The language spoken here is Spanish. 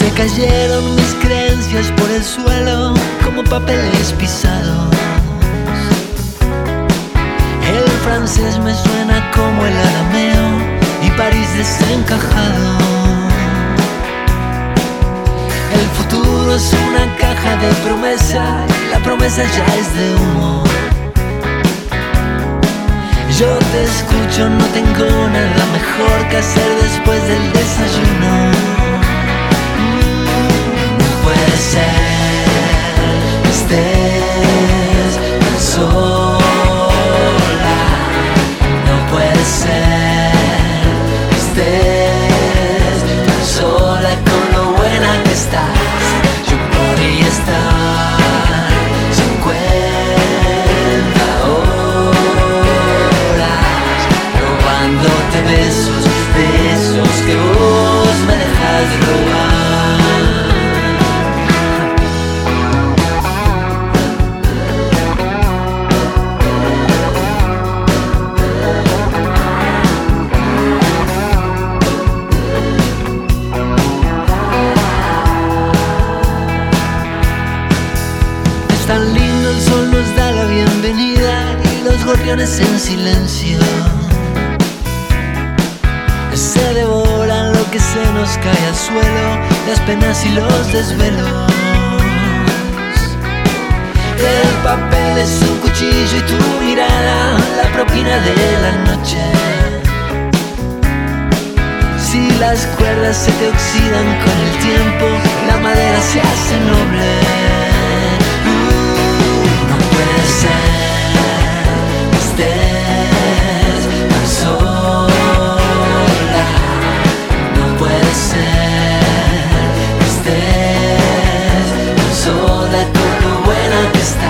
Se cayeron mis creencias por el suelo como papeles pisados. El francés me suena como el arameo y París desencajado. El futuro es una caja de promesa la promesa ya es de humo. Yo te escucho, no tengo nada mejor que hacer después del desayuno. Tan lindo, el sol nos da la bienvenida y los gorriones en silencio se devoran lo que se nos cae al suelo, las penas y los desvelos. El papel es un cuchillo y tu mirada la propina de la noche. Si las cuerdas se te oxidan con el tiempo, la madera se hace noble. que está